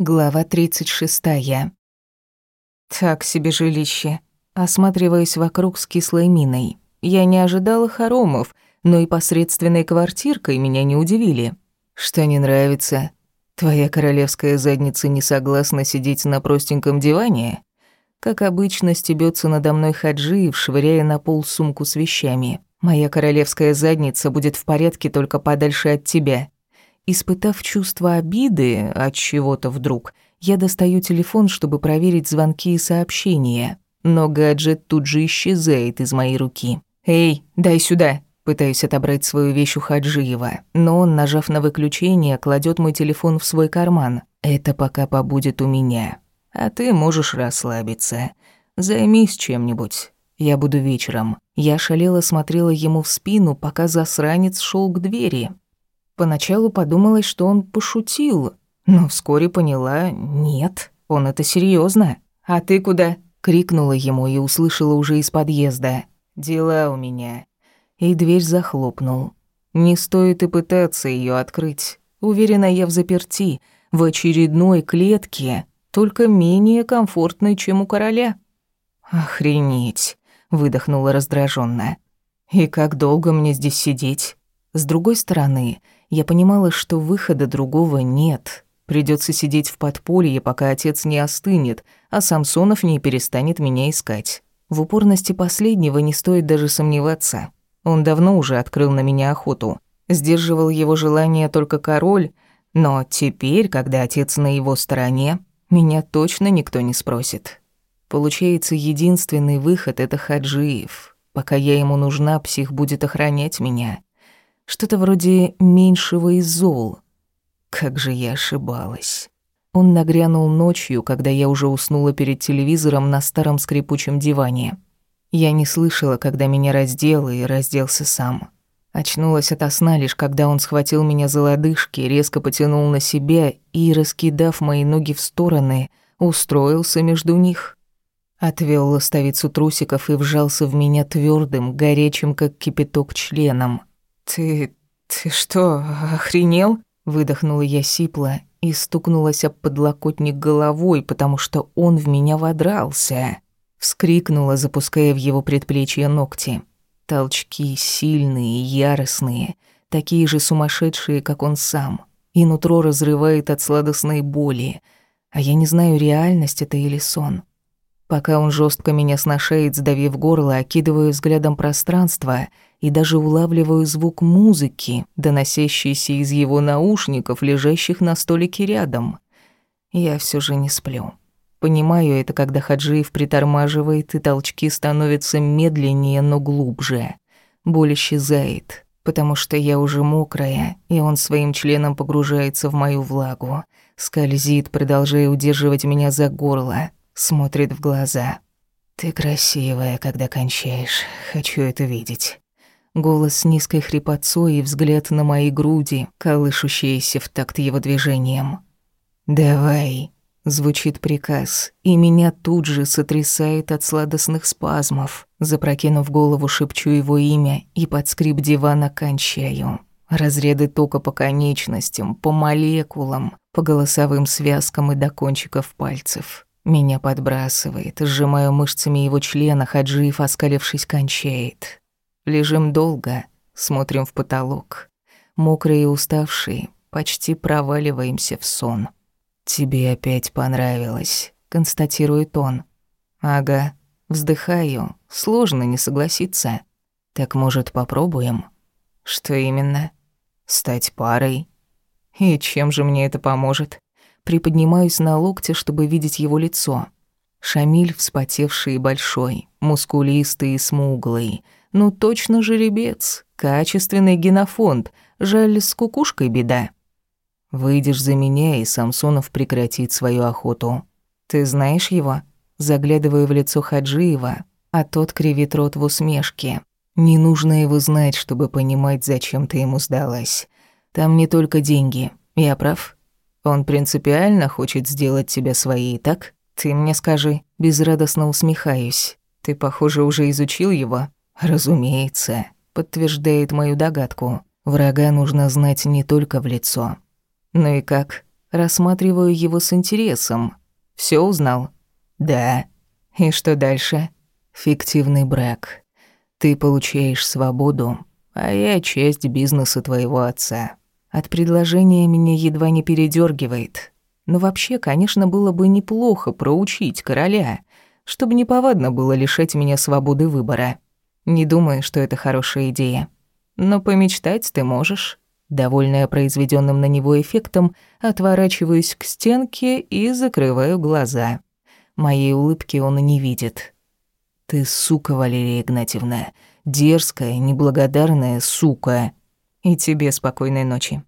Глава 36. Так себе жилище. Осматриваясь вокруг с кислой миной. Я не ожидала хоромов, но и посредственной квартиркой меня не удивили. Что не нравится? Твоя королевская задница не согласна сидеть на простеньком диване? Как обычно, стебется надо мной Хаджиев, швыряя на пол сумку с вещами. Моя королевская задница будет в порядке только подальше от тебя. Испытав чувство обиды от чего-то вдруг, я достаю телефон, чтобы проверить звонки и сообщения. Но гаджет тут же исчезает из моей руки. «Эй, дай сюда!» Пытаюсь отобрать свою вещь у Хаджиева, но он, нажав на выключение, кладет мой телефон в свой карман. «Это пока побудет у меня. А ты можешь расслабиться. Займись чем-нибудь. Я буду вечером». Я шалела смотрела ему в спину, пока засранец шел к двери. Поначалу подумалось, что он пошутил, но вскоре поняла, нет, он это серьезно. «А ты куда?» — крикнула ему и услышала уже из подъезда. «Дела у меня». И дверь захлопнул. Не стоит и пытаться ее открыть. Уверена, я в заперти, в очередной клетке, только менее комфортной, чем у короля. «Охренеть!» — выдохнула раздраженно. «И как долго мне здесь сидеть?» С другой стороны, я понимала, что выхода другого нет. Придется сидеть в подполье, пока отец не остынет, а Самсонов не перестанет меня искать. В упорности последнего не стоит даже сомневаться. Он давно уже открыл на меня охоту. Сдерживал его желание только король, но теперь, когда отец на его стороне, меня точно никто не спросит. Получается, единственный выход — это Хаджиев. Пока я ему нужна, псих будет охранять меня. Что-то вроде меньшего из зол. Как же я ошибалась. Он нагрянул ночью, когда я уже уснула перед телевизором на старом скрипучем диване. Я не слышала, когда меня раздел и разделся сам. Очнулась ото сна лишь когда он схватил меня за лодыжки, резко потянул на себя и, раскидав мои ноги в стороны, устроился между них. Отвел ластовицу трусиков и вжался в меня твердым, горячим, как кипяток, членом. «Ты... ты что, охренел?» Выдохнула я сипло и стукнулась об подлокотник головой, потому что он в меня водрался. Вскрикнула, запуская в его предплечье ногти. Толчки сильные, яростные, такие же сумасшедшие, как он сам. И нутро разрывает от сладостной боли. А я не знаю, реальность это или сон. Пока он жестко меня сношает, сдавив горло, окидываю взглядом пространство — и даже улавливаю звук музыки, доносящийся из его наушников, лежащих на столике рядом. Я все же не сплю. Понимаю это, когда Хаджиев притормаживает, и толчки становятся медленнее, но глубже. Боль исчезает, потому что я уже мокрая, и он своим членом погружается в мою влагу. Скользит, продолжая удерживать меня за горло, смотрит в глаза. «Ты красивая, когда кончаешь. Хочу это видеть». Голос с низкой хрипотцой и взгляд на мои груди, колышущиеся в такт его движением. «Давай», — звучит приказ, и меня тут же сотрясает от сладостных спазмов. Запрокинув голову, шепчу его имя и под скрип дивана кончаю. Разряды тока по конечностям, по молекулам, по голосовым связкам и до кончиков пальцев. Меня подбрасывает, сжимаю мышцами его члена, Хаджиев, оскалившись, кончает. Лежим долго, смотрим в потолок. Мокрые и уставшие, почти проваливаемся в сон. «Тебе опять понравилось», — констатирует он. «Ага». Вздыхаю. Сложно не согласиться. «Так, может, попробуем?» «Что именно?» «Стать парой». «И чем же мне это поможет?» Приподнимаюсь на локте, чтобы видеть его лицо. Шамиль вспотевший и большой, мускулистый и смуглый — ну точно жеребец, качественный генофонд, жаль, с кукушкой беда. Выйдешь за меня, и Самсонов прекратит свою охоту. Ты знаешь его? Заглядываю в лицо Хаджиева, а тот кривит рот в усмешке. Не нужно его знать, чтобы понимать, зачем ты ему сдалась. Там не только деньги. Я прав? Он принципиально хочет сделать тебя своей, так? Ты мне скажи. Безрадостно усмехаюсь. Ты, похоже, уже изучил его. «Разумеется», — подтверждает мою догадку. «Врага нужно знать не только в лицо». «Ну и как? Рассматриваю его с интересом. Все узнал? Да. И что дальше? Фиктивный брак. Ты получаешь свободу, а я часть бизнеса твоего отца. От предложения меня едва не передергивает. Но вообще, конечно, было бы неплохо проучить короля, чтобы неповадно было лишать меня свободы выбора. Не думаю, что это хорошая идея. Но помечтать ты можешь. Довольная произведенным на него эффектом, отворачиваюсь к стенке и закрываю глаза. Моей улыбки он и не видит. «Ты сука, Валерия Игнатьевна. Дерзкая, неблагодарная сука. И тебе спокойной ночи».